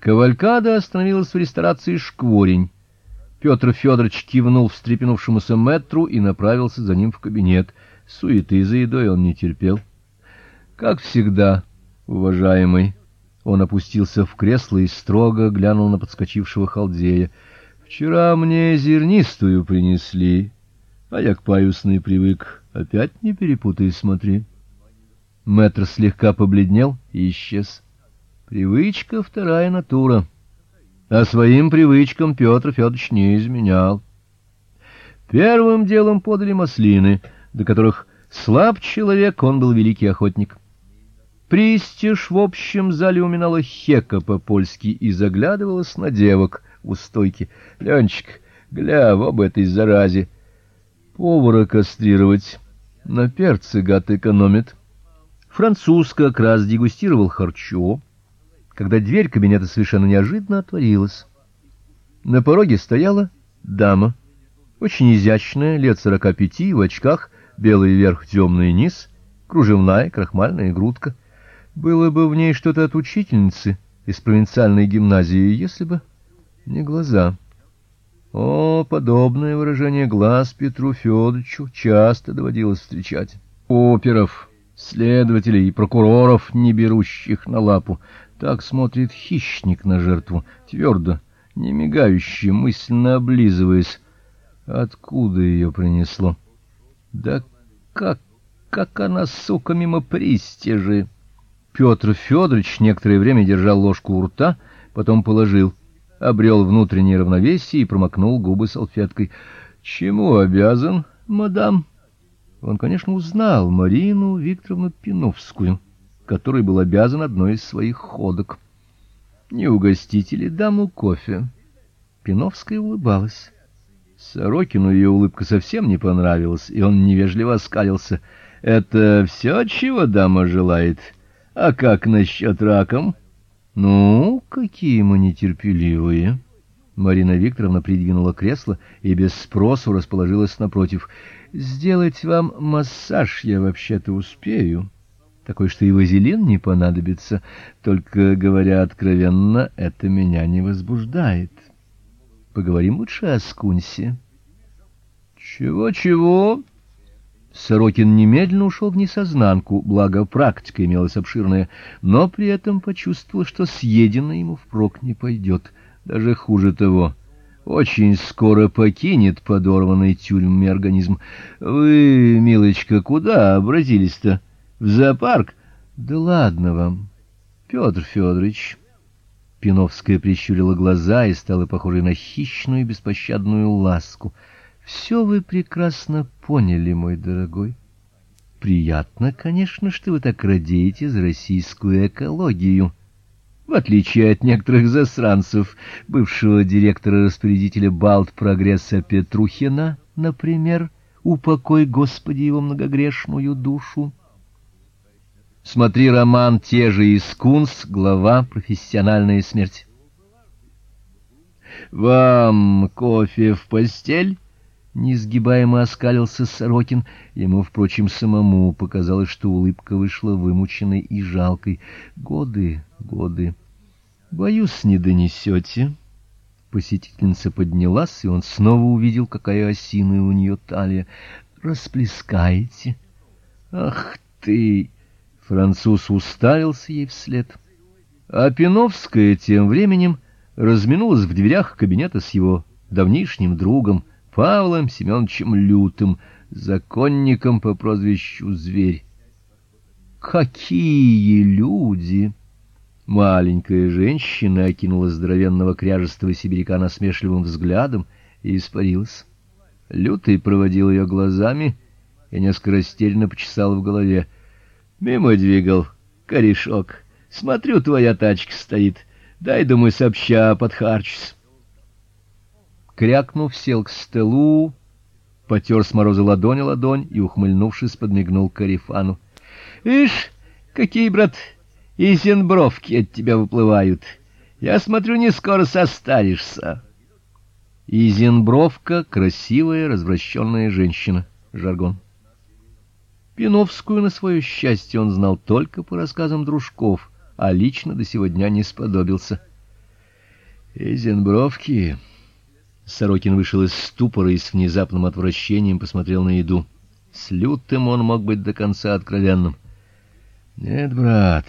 Кавалькада остановилась в ресторации Шкворень. Петр Федорович кивнул встрепенувшемуся мэтру и направился за ним в кабинет. Суеты за едой он не терпел. Как всегда, уважаемый, он опустился в кресло и строго глянул на подскочившего халдея. Вчера мне зернистую принесли, а я к паюсной привык. Опять не перепутай, смотри. Мэтр слегка побледнел и исчез. Привычка вторая натура. А своим привычкам Петр Федорович не изменял. Первым делом подали маслины, до которых слаб человек, он был великий охотник. Пристиж в общем зале уминала хека по-польски и заглядывалась на девок у стойки. Ленчик, гля об этой заразе. Повара кастрировать. На перце гад экономит. Француз как раз дегустировал харчо, когда дверь кабинета совершенно неожиданно отворилась. На пороге стояла дама, очень изящная, лет сорока пяти, в очках, белый верх, темный низ, кружевная крахмальная грудка. Было бы в ней что-то от учительницы из провинциальной гимназии, если бы не глаза. О, подобное выражение глаз Петру Федоровичу часто доводилось встречать. Оперов, следователей и прокуроров, не берущих на лапу, так смотрит хищник на жертву, твердо, не мигающе, мысленно облизываясь. Откуда ее принесло? Да как, как она, сука, мимо пристежи! Петр Федорович некоторое время держал ложку у рта, потом положил, обрел внутреннее равновесие и промокнул губы салфеткой. Чему обязан, мадам? Он, конечно, узнал Марину Викторовну Пиновскую, которой был обязан одной из своих ходок. Не угостите ли даму кофе? Пиновская улыбалась. Сорокину ее улыбка совсем не понравилась, и он невежливо оскалился. Это все, чего дама желает? А как насчет раком? Ну, какие мы нетерпеливые. Марина Викторовна придвинула кресло и без спросу расположилась напротив. Сделать вам массаж я вообще-то успею. Такой, что и вазелин не понадобится, только говоря откровенно, это меня не возбуждает. Поговорим лучше о скунсе. Чего-чего? Сорокин немедленно ушел в несознанку, благо практика имелась обширная, но при этом почувствовал, что съеденное ему впрок не пойдет, даже хуже того. Очень скоро покинет подорванный тюрьмами организм. Вы, милочка, куда обратились-то? В зоопарк? Да ладно вам, Петр Федорович. Пиновская прищурила глаза и стала похожей на хищную беспощадную ласку. Все вы прекрасно поняли, мой дорогой. Приятно, конечно, что вы так радеете за российскую экологию. В отличие от некоторых засранцев, бывшего директора-распорядителя Балт Прогресса Петрухина, например, упокой, Господи, его многогрешную душу. Смотри роман те же Искунс, глава Профессиональная смерть. Вам кофе в постель? Несгибаемо оскалился Сорокин. Ему, впрочем, самому показалось, что улыбка вышла вымученной и жалкой. Годы, годы. Боюсь, не донесете. Посетительница поднялась, и он снова увидел, какая осиная у нее талия. Расплескаете. Ах ты! Француз уставился ей вслед. А Пиновская тем временем разминулась в дверях кабинета с его давнишним другом Павлом Семеновичем Лютым, законником по прозвищу Зверь. Какие люди! Маленькая женщина окинула здоровенного кряжестого сибиряка насмешливым взглядом и испарилась. Лютый проводил ее глазами и несколько растерянно почесал в голове. Мимо двигал корешок. Смотрю, твоя тачка стоит. Дай, думаю, сообща подхарчусь. Крякнув, сел к столу, потер с мороза ладонь ладонь и, ухмыльнувшись, подмигнул Карифану. Ишь, какие, брат, изенбровки от тебя выплывают. Я смотрю, не скоро состаришься. Изенбровка красивая, развращенная женщина, жаргон. Пиновскую на свое счастье он знал только по рассказам дружков, а лично до сегодня не сподобился. Изенбровки. Сорокин вышел из ступора и с внезапным отвращением посмотрел на еду. С лютым он мог быть до конца откровенным. Нет, брат,